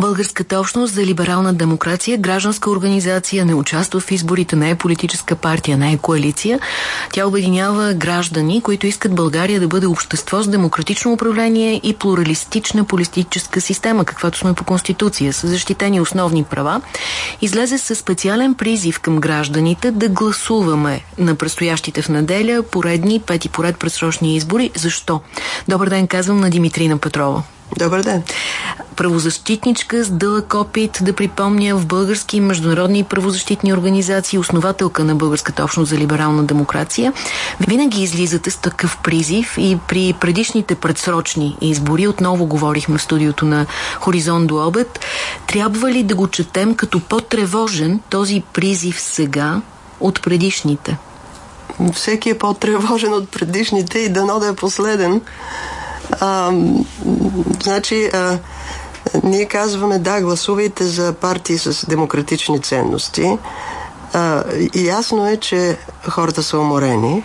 Българската общност за либерална демокрация, гражданска организация, не участва в изборите, не е политическа партия, не е коалиция. Тя обединява граждани, които искат България да бъде общество с демократично управление и плуралистична политическа система, каквато сме по Конституция, с защитени основни права. Излезе със специален призив към гражданите да гласуваме на предстоящите в неделя поредни пети поред предсрочни избори. Защо? Добър ден, казвам на Димитрина Петрова. Добър ден. Правозащитничка с дълъг опит, да припомня, в български международни правозащитни организации, основателка на Българската общност за либерална демокрация. Винаги излизате с такъв призив и при предишните предсрочни избори, отново говорихме в студиото на Хоризонт до обед, трябва ли да го четем като по-тревожен този призив сега от предишните? Всеки е по-тревожен от предишните и дано да е последен. А, значи, а, ние казваме да, гласувайте за партии с демократични ценности. А, ясно е, че хората са уморени.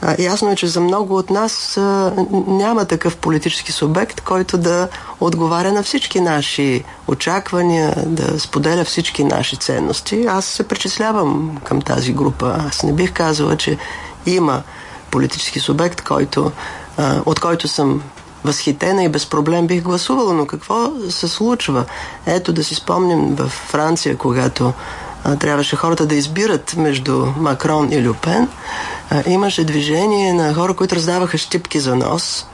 А, ясно е, че за много от нас а, няма такъв политически субект, който да отговаря на всички наши очаквания, да споделя всички наши ценности. Аз се причислявам към тази група. Аз не бих казала, че има политически субект, който а, от който съм възхитена и без проблем бих гласувала, но какво се случва? Ето да си спомням в Франция, когато а, трябваше хората да избират между Макрон и Люпен, а, имаше движение на хора, които раздаваха щипки за нос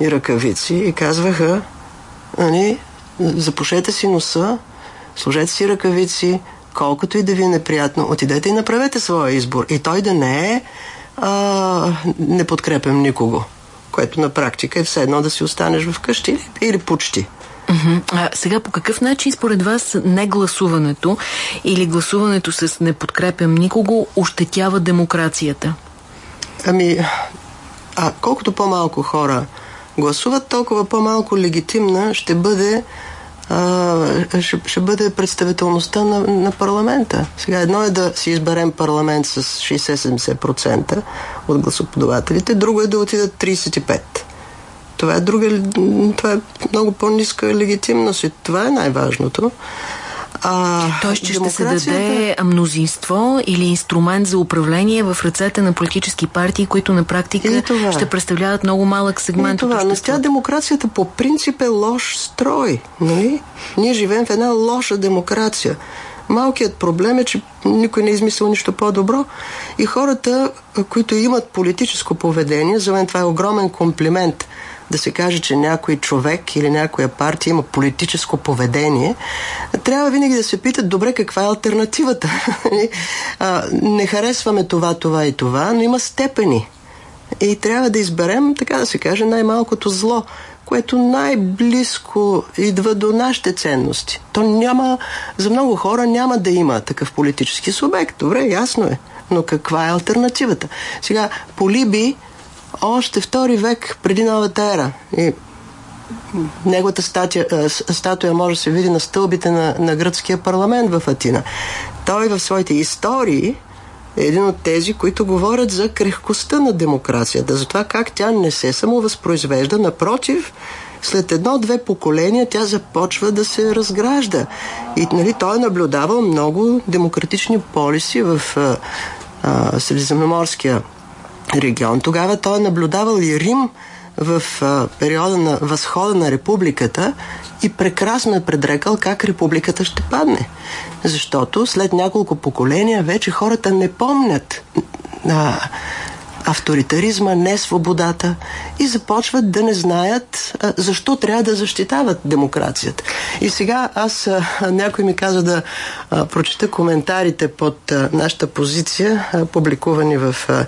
и ръкавици и казваха, нали, запушете си носа, служете си ръкавици, колкото и да ви е неприятно, отидете и направете своя избор. И той да не е а, не подкрепям никого което на практика е все едно да си останеш вкъщи или почти. Uh-huh. А сега по какъв начин според вас не гласуването или гласуването с не подкрепям никого ощетява демокрацията? Ами, а колкото по-малко хора гласуват, толкова по-малко легитимна ще бъде а, ще, ще бъде представителността на, на парламента. Сега едно е да си изберем парламент с 60-70% от гласоподавателите, друго е да отидат 35%. Това е, друга, това е много по-ниска легитимност и това е най-важното. Тоест, че ще се даде мнозинство или инструмент за управление в ръцете на политически партии, които на практика ще представляват много малък сегмент това, от Но тя демокрацията по принцип е лош строй. Нали? Ние живеем в една лоша демокрация. Малкият проблем е, че никой не е измислил нищо по-добро и хората, които имат политическо поведение, за мен това е огромен комплимент – да се каже, че някой човек или някоя партия има политическо поведение, трябва винаги да се питат, добре, каква е альтернативата? не харесваме това, това и това, но има степени. И трябва да изберем, така да се каже, най-малкото зло, което най-близко идва до нашите ценности. То няма, за много хора няма да има такъв политически субект. Добре, ясно е. Но каква е альтернативата? Сега, по Либи още втори век преди новата ера. И неговата статия, статуя може да се види на стълбите на, на гръцкия парламент в Атина. Той в своите истории е един от тези, които говорят за крехкостта на демокрацията, за това как тя не се самовъзпроизвежда, напротив, след едно-две поколения тя започва да се разгражда. И нали, той е наблюдавал много демократични полиси в а, а, Средиземноморския регион. Тогава той е наблюдавал и Рим в а, периода на възхода на републиката и прекрасно е предрекал как републиката ще падне. Защото след няколко поколения вече хората не помнят а, авторитаризма, не свободата и започват да не знаят а, защо трябва да защитават демокрацията. И сега аз, а, някой ми каза да а, прочета коментарите под а, нашата позиция, а, публикувани в а,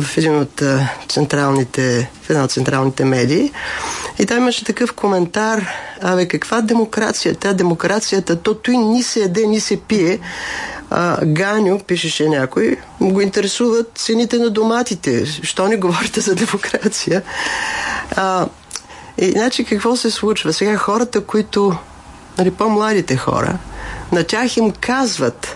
в един от централните, в една от централните медии. И там имаше такъв коментар, абе каква демокрация? Тя демокрацията, то той ни се еде, ни се пие. А, Ганю, пишеше някой, го интересуват цените на доматите. Що не говорите за демокрация? А, и значи какво се случва? Сега хората, които, нали, по-младите хора, на тях им казват,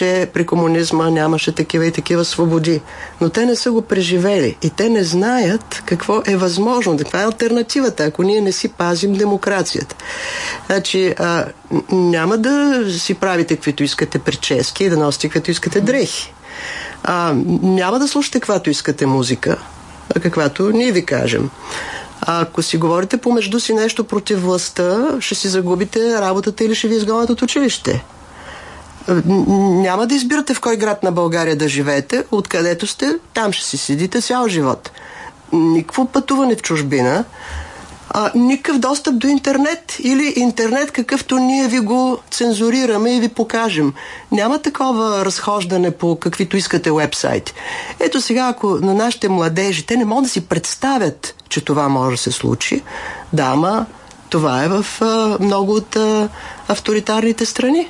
че при комунизма нямаше такива и такива свободи. Но те не са го преживели и те не знаят какво е възможно, каква е альтернативата, ако ние не си пазим демокрацията. Значи, а, няма да си правите каквито искате прически и да носите каквито искате дрехи. А, няма да слушате каквато искате музика, а каквато ние ви кажем. А ако си говорите помежду си нещо против властта, ще си загубите работата или ще ви изгонят от училище. Няма да избирате в кой град на България да живеете, откъдето сте, там ще си седите цял живот. Никакво пътуване в чужбина, а, никакъв достъп до интернет или интернет какъвто ние ви го цензурираме и ви покажем. Няма такова разхождане по каквито искате вебсайти. Ето сега, ако на нашите младежи, те не могат да си представят, че това може да се случи, да, ама това е в а, много от а, авторитарните страни.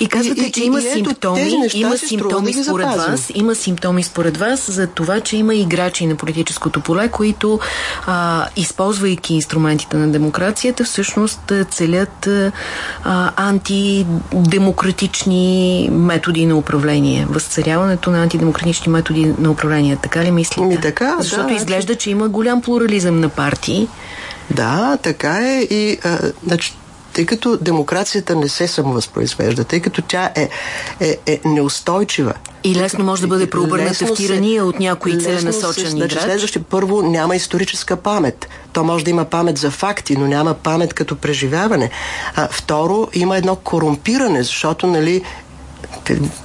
И казвате, и, че и, има и, симптоми, има симптоми да според вас, има симптоми според вас за това, че има играчи на политическото поле, които а, използвайки инструментите на демокрацията, всъщност целят а, антидемократични методи на управление. Възцаряването на антидемократични методи на управление. Така ли мислите? Ми така, Защото да, изглежда, че има голям плурализъм на партии. Да, така е и а, значи, тъй като демокрацията не се самовъзпроизвежда, тъй като тя е, е, е неустойчива. И лесно може да бъде преобърната в тирания от някои целенасочени значи, Следващи, първо, няма историческа памет. То може да има памет за факти, но няма памет като преживяване. А, второ, има едно корумпиране, защото нали,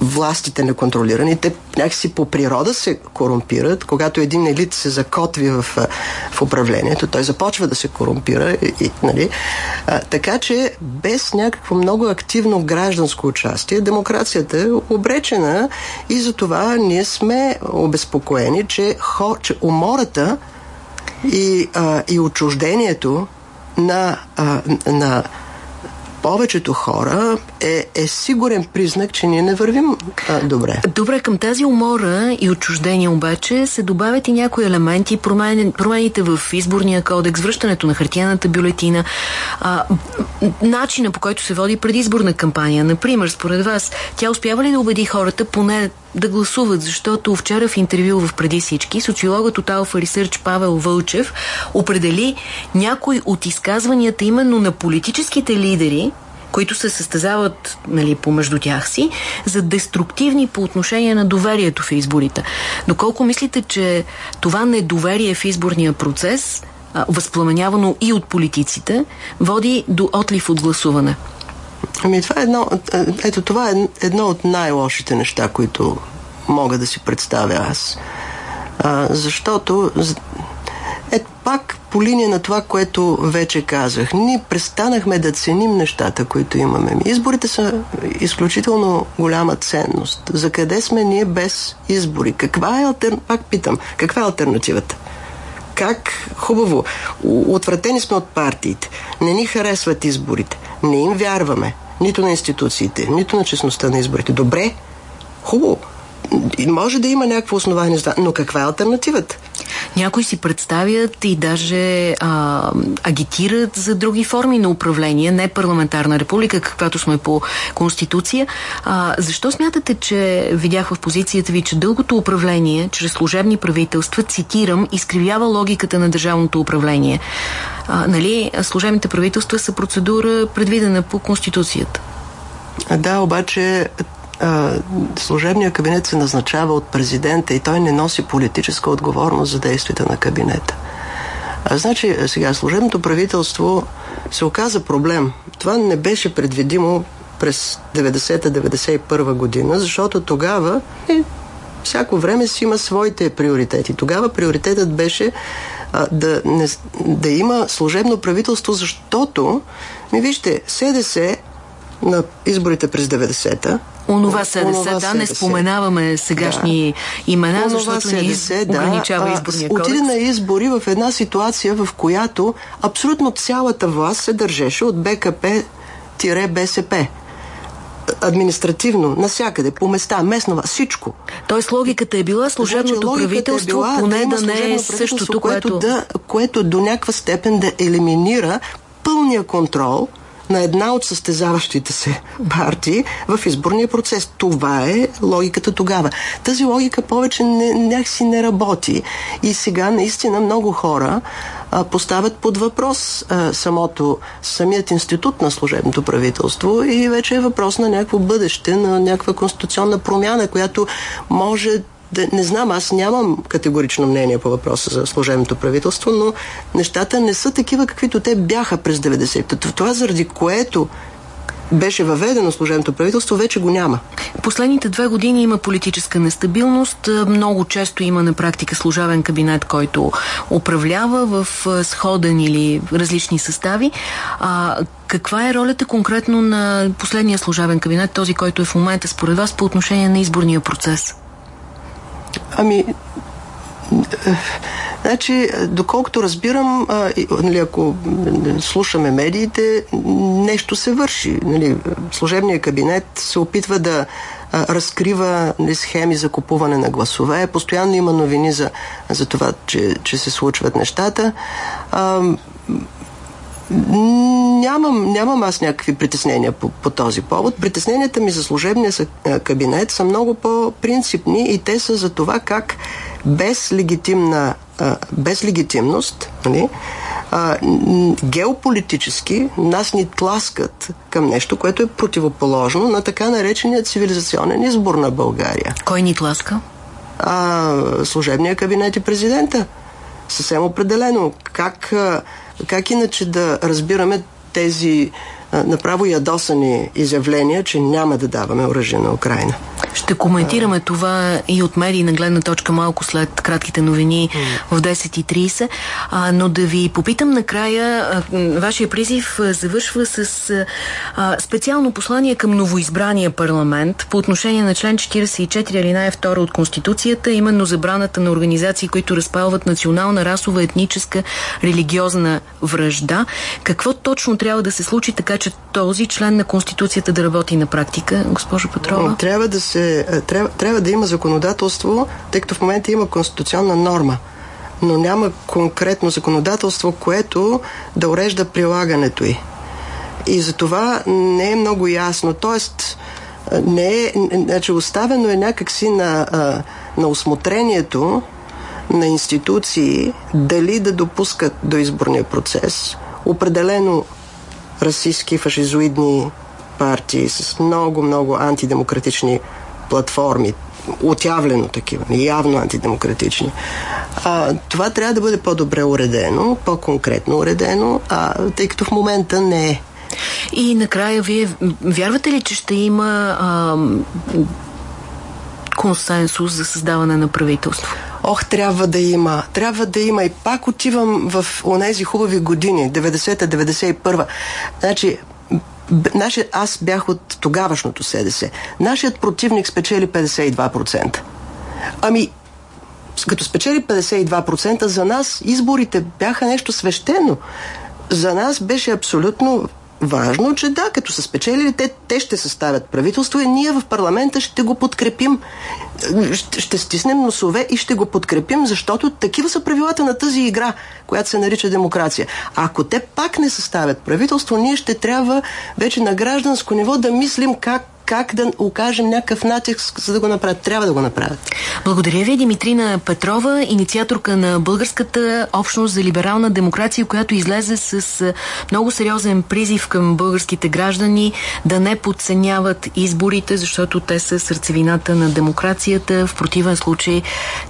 властите неконтролирани, те някакси по природа се корумпират. Когато един елит се закотви в, в управлението, той започва да се корумпира. И, и, нали? а, така че без някакво много активно гражданско участие, демокрацията е обречена и за това ние сме обезпокоени, че, хо, че умората и, а, и отчуждението на, а, на повечето хора е, е сигурен признак, че ние не вървим а, добре. Добре, към тази умора и отчуждение обаче се добавят и някои елементи, промен, промените в изборния кодекс, връщането на хартияната бюлетина, а, начина по който се води предизборна кампания. Например, според вас, тя успява ли да убеди хората поне да гласуват, защото вчера в интервю в Преди всички социологът от Alpha Research Павел Вълчев определи някои от изказванията именно на политическите лидери, които се състезават нали, помежду тях си, за деструктивни по отношение на доверието в изборите. Доколко мислите, че това недоверие в изборния процес, възпламенявано и от политиците, води до отлив от гласуване? Ами това е едно, ето това е едно от най-лошите неща, които мога да си представя аз. А, защото е пак по линия на това, което вече казах. Ние престанахме да ценим нещата, които имаме. Изборите са изключително голяма ценност. За къде сме ние без избори? Каква е альтер... Пак питам, каква е альтернативата? Как? Хубаво. Отвратени сме от партиите. Не ни харесват изборите. Не им вярваме. Нито на институциите, нито на честността на изборите. Добре, хубаво. Може да има някакво основание, но каква е альтернативата? Някои си представят и даже а, агитират за други форми на управление, не парламентарна република, каквато сме по Конституция. А, защо смятате, че видях в позицията ви, че дългото управление, чрез служебни правителства, цитирам, изкривява логиката на държавното управление? А, нали, служебните правителства са процедура предвидена по Конституцията. Да, обаче а, служебният кабинет се назначава от президента и той не носи политическа отговорност за действията на кабинета. А, значи, сега, служебното правителство се оказа проблем. Това не беше предвидимо през 90-91 година, защото тогава е, всяко време си има своите приоритети. Тогава приоритетът беше а, да, не, да има служебно правителство, защото, ми вижте, СДС на изборите през 90-та Онова СДС, да, не споменаваме сегашни да. имена, Онова защото СДС, ни да, ограничава изборния кодекс. Отиде на избори в една ситуация, в която абсолютно цялата власт се държеше от БКП-БСП административно, насякъде, по места, местно, всичко. Тоест логиката е била служебното значи, правителство, е била, поне да, да не е същото, което... Което, да, което до някаква степен да елиминира пълния контрол на една от състезаващите се партии в изборния процес. Това е логиката тогава. Тази логика повече не, някакси не работи и сега наистина много хора а, поставят под въпрос а, самото, самият институт на служебното правителство и вече е въпрос на някакво бъдеще, на някаква конституционна промяна, която може да, не знам, аз нямам категорично мнение по въпроса за служебното правителство, но нещата не са такива, каквито те бяха през 90-та. Това заради което беше въведено служебното правителство, вече го няма. Последните две години има политическа нестабилност. Много често има на практика служебен кабинет, който управлява в сходен или различни състави. А, каква е ролята конкретно на последния служебен кабинет, този, който е в момента според вас по отношение на изборния процес? Ами, Значи, доколкото разбирам, нали, ако слушаме медиите, нещо се върши. Нали, служебният кабинет се опитва да разкрива нали, схеми за купуване на гласове. Постоянно има новини за, за това, че, че се случват нещата. А, Нямам, нямам аз някакви притеснения по, по този повод. Притесненията ми за служебния кабинет са много по-принципни и те са за това как без, легитимна, без легитимност нали, геополитически нас ни тласкат към нещо, което е противоположно на така наречения цивилизационен избор на България. Кой ни тласка? А, служебния кабинет и президента. Съвсем определено. Как как иначе да разбираме тези направо ядосани изявления, че няма да даваме оръжие на Украина. Ще коментираме това и от медийна гледна точка малко след кратките новини в 10.30. А, но да ви попитам накрая, вашия призив завършва с специално послание към новоизбрания парламент по отношение на член 44 алинея 2 от Конституцията, именно забраната на организации, които разпалват национална, расова, етническа, религиозна връжда. Какво точно трябва да се случи така, че този член на Конституцията да работи на практика, госпожо Петрова? Трябва да се, трябва, трябва да има законодателство, тъй като в момента има конституционна норма, но няма конкретно законодателство, което да урежда прилагането й. И за това не е много ясно. Тоест, не е, значи оставено е някакси на, на осмотрението на институции дали да допускат до изборния процес определено расистски, фашизоидни партии с много-много антидемократични платформи, отявлено такива, явно антидемократични. А, това трябва да бъде по-добре уредено, по-конкретно уредено, а, тъй като в момента не е. И накрая, вие вярвате ли, че ще има а, консенсус за създаване на правителство? Ох, трябва да има. Трябва да има. И пак отивам в онези хубави години, 90-та, 91-та. Значи, Наши, аз бях от тогавашното СДС. Нашият противник спечели 52%. Ами, като спечели 52%, за нас изборите бяха нещо свещено. За нас беше абсолютно важно, че да, като са спечелили, те, те ще съставят правителство и ние в парламента ще го подкрепим. Ще, ще стиснем носове и ще го подкрепим, защото такива са правилата на тази игра, която се нарича демокрация. Ако те пак не съставят правителство, ние ще трябва вече на гражданско ниво да мислим как как да окажем някакъв натиск, за да го направят. Трябва да го направят. Благодаря ви, Димитрина Петрова, инициаторка на Българската общност за либерална демокрация, която излезе с много сериозен призив към българските граждани да не подценяват изборите, защото те са сърцевината на демокрацията. В противен случай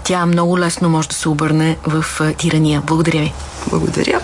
тя много лесно може да се обърне в тирания. Благодаря ви. Благодаря.